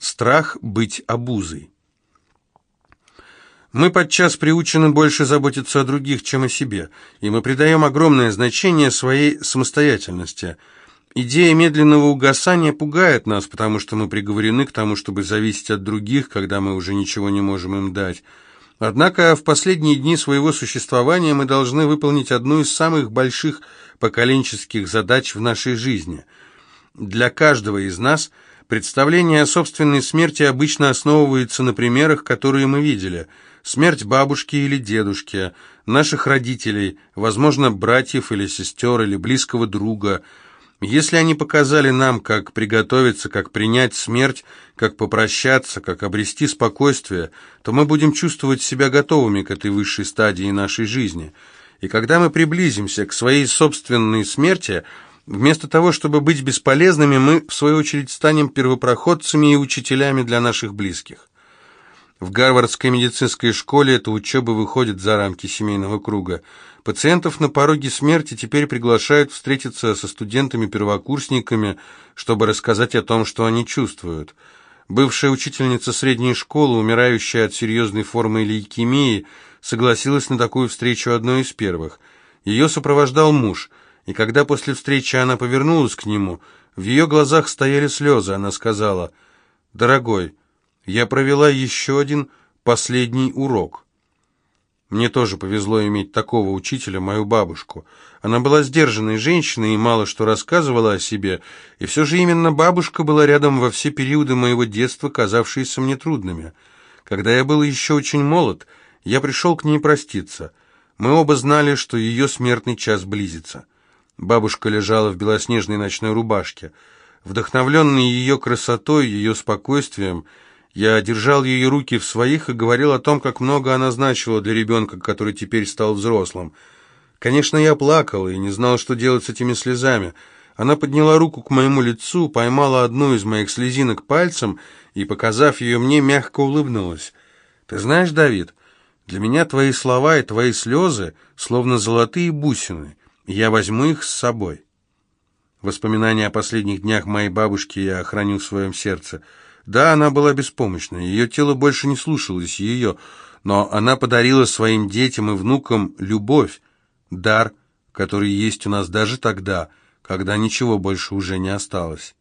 Страх быть обузой. Мы подчас приучены больше заботиться о других, чем о себе, и мы придаем огромное значение своей самостоятельности. Идея медленного угасания пугает нас, потому что мы приговорены к тому, чтобы зависеть от других, когда мы уже ничего не можем им дать. Однако в последние дни своего существования мы должны выполнить одну из самых больших поколенческих задач в нашей жизни. Для каждого из нас представление о собственной смерти обычно основывается на примерах, которые мы видели – смерть бабушки или дедушки, наших родителей, возможно, братьев или сестер, или близкого друга. Если они показали нам, как приготовиться, как принять смерть, как попрощаться, как обрести спокойствие, то мы будем чувствовать себя готовыми к этой высшей стадии нашей жизни. И когда мы приблизимся к своей собственной смерти, вместо того, чтобы быть бесполезными, мы, в свою очередь, станем первопроходцами и учителями для наших близких. В Гарвардской медицинской школе эта учеба выходит за рамки семейного круга. Пациентов на пороге смерти теперь приглашают встретиться со студентами-первокурсниками, чтобы рассказать о том, что они чувствуют. Бывшая учительница средней школы, умирающая от серьезной формы лейкемии, согласилась на такую встречу одной из первых. Ее сопровождал муж, и когда после встречи она повернулась к нему, в ее глазах стояли слезы, она сказала, «Дорогой, я провела еще один последний урок. Мне тоже повезло иметь такого учителя, мою бабушку. Она была сдержанной женщиной и мало что рассказывала о себе, и все же именно бабушка была рядом во все периоды моего детства, казавшиеся мне трудными. Когда я был еще очень молод, я пришел к ней проститься. Мы оба знали, что ее смертный час близится. Бабушка лежала в белоснежной ночной рубашке. Вдохновленный ее красотой, ее спокойствием, я держал ее руки в своих и говорил о том, как много она значила для ребенка, который теперь стал взрослым. Конечно, я плакал и не знал, что делать с этими слезами. Она подняла руку к моему лицу, поймала одну из моих слезинок пальцем и, показав ее мне, мягко улыбнулась. «Ты знаешь, Давид, для меня твои слова и твои слезы словно золотые бусины. Я возьму их с собой». Воспоминания о последних днях моей бабушки я храню в своем сердце – да, она была беспомощна, ее тело больше не слушалось ее, но она подарила своим детям и внукам любовь, дар, который есть у нас даже тогда, когда ничего больше уже не осталось.